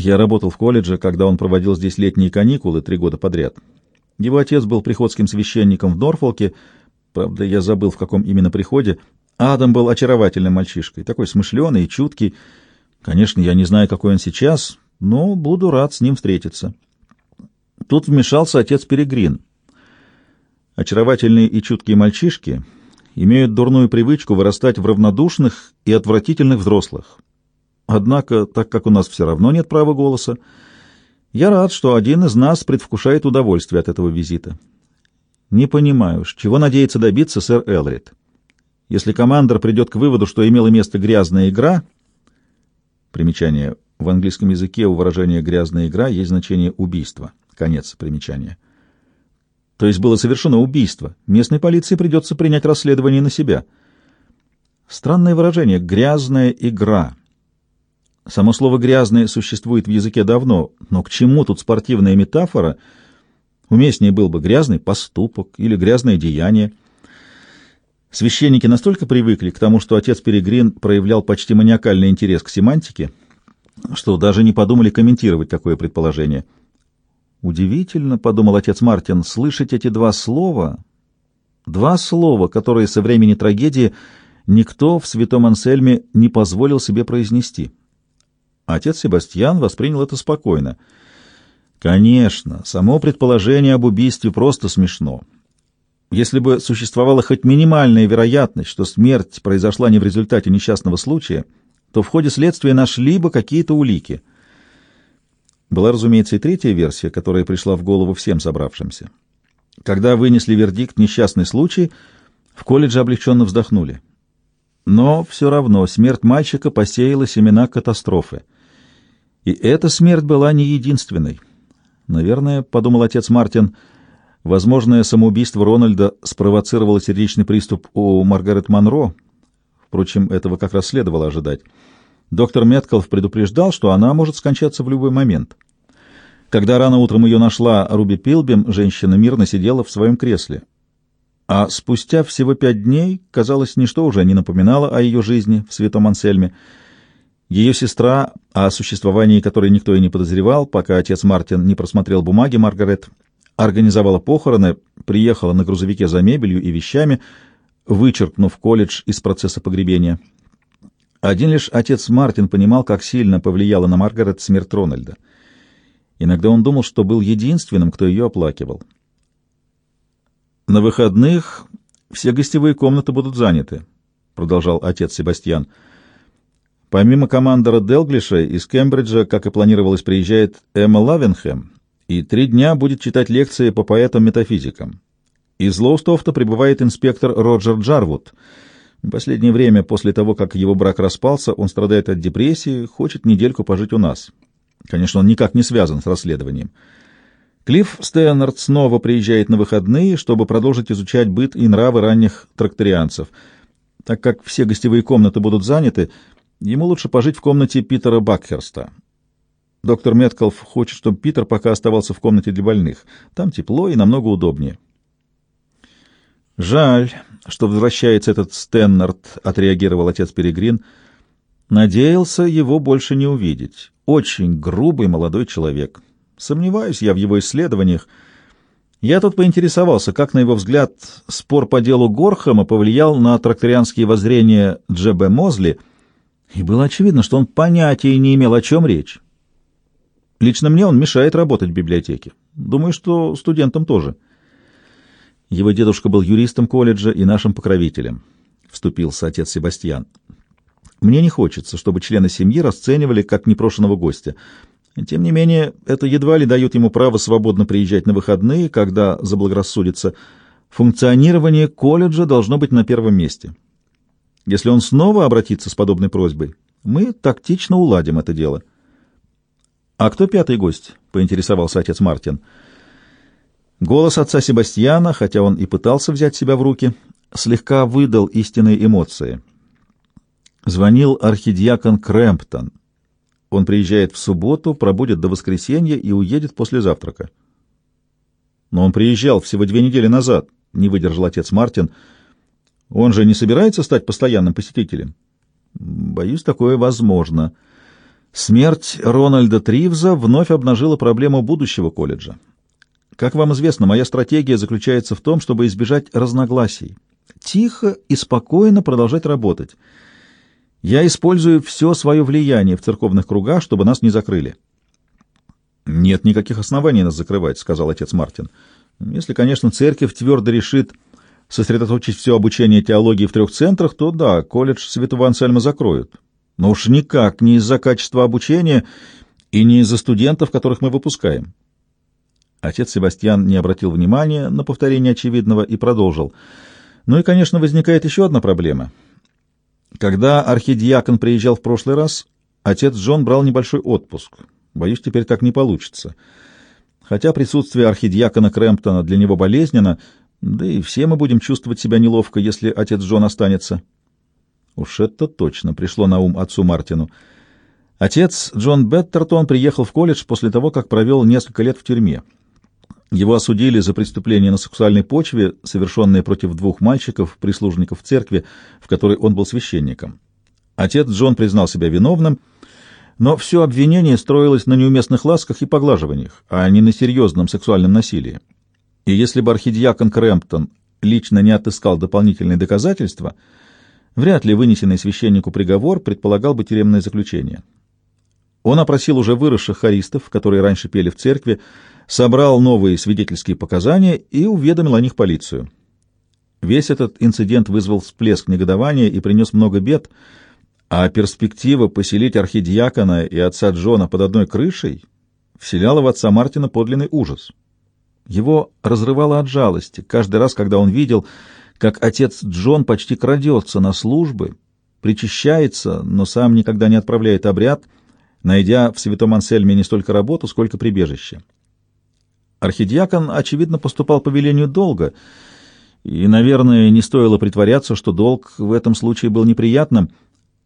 Я работал в колледже, когда он проводил здесь летние каникулы три года подряд. Его отец был приходским священником в Норфолке, правда, я забыл, в каком именно приходе. Адам был очаровательным мальчишкой, такой смышленый и чуткий. Конечно, я не знаю, какой он сейчас, но буду рад с ним встретиться. Тут вмешался отец Перегрин. Очаровательные и чуткие мальчишки имеют дурную привычку вырастать в равнодушных и отвратительных взрослых. Однако, так как у нас все равно нет права голоса, я рад, что один из нас предвкушает удовольствие от этого визита. Не понимаю, чего надеется добиться сэр Элрид. Если командор придет к выводу, что имела место грязная игра... Примечание. В английском языке у выражения «грязная игра» есть значение «убийство». Конец примечания. То есть было совершено убийство. Местной полиции придется принять расследование на себя. Странное выражение «грязная игра». Само слово «грязное» существует в языке давно, но к чему тут спортивная метафора? Уместнее был бы грязный поступок или грязное деяние. Священники настолько привыкли к тому, что отец Перегрин проявлял почти маниакальный интерес к семантике, что даже не подумали комментировать такое предположение — Удивительно, — подумал отец Мартин, — слышать эти два слова, два слова, которые со времени трагедии никто в святом Ансельме не позволил себе произнести. Отец Себастьян воспринял это спокойно. Конечно, само предположение об убийстве просто смешно. Если бы существовала хоть минимальная вероятность, что смерть произошла не в результате несчастного случая, то в ходе следствия нашли бы какие-то улики — была, разумеется, и третья версия, которая пришла в голову всем собравшимся. Когда вынесли вердикт «несчастный случай», в колледже облегченно вздохнули. Но все равно смерть мальчика посеяла семена катастрофы. И эта смерть была не единственной. Наверное, — подумал отец Мартин, — возможное самоубийство Рональда спровоцировало сердечный приступ у Маргарет Монро. Впрочем, этого как раз следовало ожидать. Доктор Меткалф предупреждал, что она может скончаться в любой момент. Когда рано утром ее нашла Руби Пилбим, женщина мирно сидела в своем кресле. А спустя всего пять дней, казалось, ничто уже не напоминало о ее жизни в Святом Ансельме. Ее сестра, о существовании которой никто и не подозревал, пока отец Мартин не просмотрел бумаги Маргарет, организовала похороны, приехала на грузовике за мебелью и вещами, вычеркнув колледж из процесса погребения. Один лишь отец Мартин понимал, как сильно повлияла на Маргарет смерть Рональда. Иногда он думал, что был единственным, кто ее оплакивал. «На выходных все гостевые комнаты будут заняты», — продолжал отец Себастьян. «Помимо командора Делглиша из Кембриджа, как и планировалось, приезжает Эмма Лавенхэм, и три дня будет читать лекции по поэтам-метафизикам. Из Лоустофта прибывает инспектор Роджер Джарвуд — в последнее время, после того, как его брак распался, он страдает от депрессии, хочет недельку пожить у нас. Конечно, он никак не связан с расследованием. Клифф Стэннард снова приезжает на выходные, чтобы продолжить изучать быт и нравы ранних тракторианцев. Так как все гостевые комнаты будут заняты, ему лучше пожить в комнате Питера Бакхерста. Доктор Меткалф хочет, чтобы Питер пока оставался в комнате для больных. Там тепло и намного удобнее. Жаль, что возвращается этот Стэннард, — отреагировал отец Перегрин. Надеялся его больше не увидеть. Очень грубый молодой человек. Сомневаюсь я в его исследованиях. Я тут поинтересовался, как, на его взгляд, спор по делу Горхама повлиял на тракторианские воззрения Дж.Б. Мозли, и было очевидно, что он понятия не имел, о чем речь. Лично мне он мешает работать в библиотеке. Думаю, что студентам тоже. — его дедушка был юристом колледжа и нашим покровителем, — вступился отец Себастьян. Мне не хочется, чтобы члены семьи расценивали как непрошенного гостя. Тем не менее, это едва ли дает ему право свободно приезжать на выходные, когда заблагорассудится. Функционирование колледжа должно быть на первом месте. Если он снова обратится с подобной просьбой, мы тактично уладим это дело. — А кто пятый гость? — поинтересовался отец Мартин. — Голос отца Себастьяна, хотя он и пытался взять себя в руки, слегка выдал истинные эмоции. Звонил архидиакон Крэмптон. Он приезжает в субботу, пробудет до воскресенья и уедет после завтрака. Но он приезжал всего две недели назад, не выдержал отец Мартин. Он же не собирается стать постоянным посетителем? Боюсь, такое возможно. Смерть Рональда Тривза вновь обнажила проблему будущего колледжа. Как вам известно, моя стратегия заключается в том, чтобы избежать разногласий. Тихо и спокойно продолжать работать. Я использую все свое влияние в церковных кругах, чтобы нас не закрыли. «Нет никаких оснований нас закрывать», — сказал отец Мартин. «Если, конечно, церковь твердо решит сосредоточить все обучение теологии в трех центрах, то да, колледж Святого Ансельма закроют. Но уж никак не из-за качества обучения и не из-за студентов, которых мы выпускаем». Отец Себастьян не обратил внимания на повторение очевидного и продолжил. «Ну и, конечно, возникает еще одна проблема. Когда архидиакон приезжал в прошлый раз, отец Джон брал небольшой отпуск». Боюсь, теперь так не получится. Хотя присутствие архидиакона Крэмптона для него болезненно, да и все мы будем чувствовать себя неловко, если отец Джон останется. Уж это точно пришло на ум отцу Мартину. Отец Джон Беттертон приехал в колледж после того, как провел несколько лет в тюрьме. Его осудили за преступление на сексуальной почве, совершенное против двух мальчиков, прислужников церкви, в которой он был священником. Отец Джон признал себя виновным но все обвинение строилось на неуместных ласках и поглаживаниях, а не на серьезном сексуальном насилии. И если бы архидиакон Крэмптон лично не отыскал дополнительные доказательства, вряд ли вынесенный священнику приговор предполагал бы тюремное заключение. Он опросил уже выросших хористов, которые раньше пели в церкви, собрал новые свидетельские показания и уведомил о них полицию. Весь этот инцидент вызвал всплеск негодования и принес много бед, а перспектива поселить архидиакона и отца Джона под одной крышей вселяла в отца Мартина подлинный ужас. Его разрывало от жалости каждый раз, когда он видел, как отец Джон почти крадется на службы, причащается, но сам никогда не отправляет обряд, найдя в святом Ансельме не столько работу, сколько прибежище. Архидиакон, очевидно, поступал по велению долга, и, наверное, не стоило притворяться, что долг в этом случае был неприятным —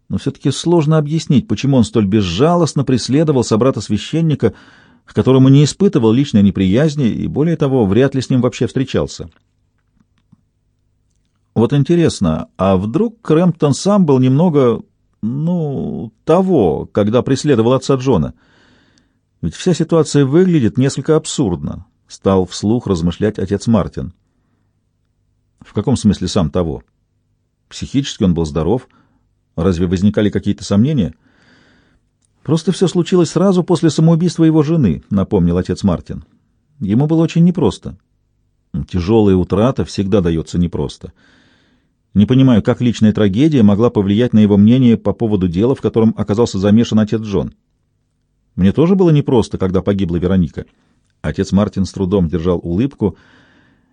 но все-таки сложно объяснить, почему он столь безжалостно преследовал собрата-священника, к которому не испытывал личной неприязни и, более того, вряд ли с ним вообще встречался. Вот интересно, а вдруг Крэмптон сам был немного, ну, того, когда преследовал отца Джона? Ведь вся ситуация выглядит несколько абсурдно, — стал вслух размышлять отец Мартин. В каком смысле сам того? Психически он был здоров — Разве возникали какие-то сомнения? Просто все случилось сразу после самоубийства его жены, напомнил отец Мартин. Ему было очень непросто. Тяжелая утрата всегда дается непросто. Не понимаю, как личная трагедия могла повлиять на его мнение по поводу дела, в котором оказался замешан отец Джон. Мне тоже было непросто, когда погибла Вероника. Отец Мартин с трудом держал улыбку, —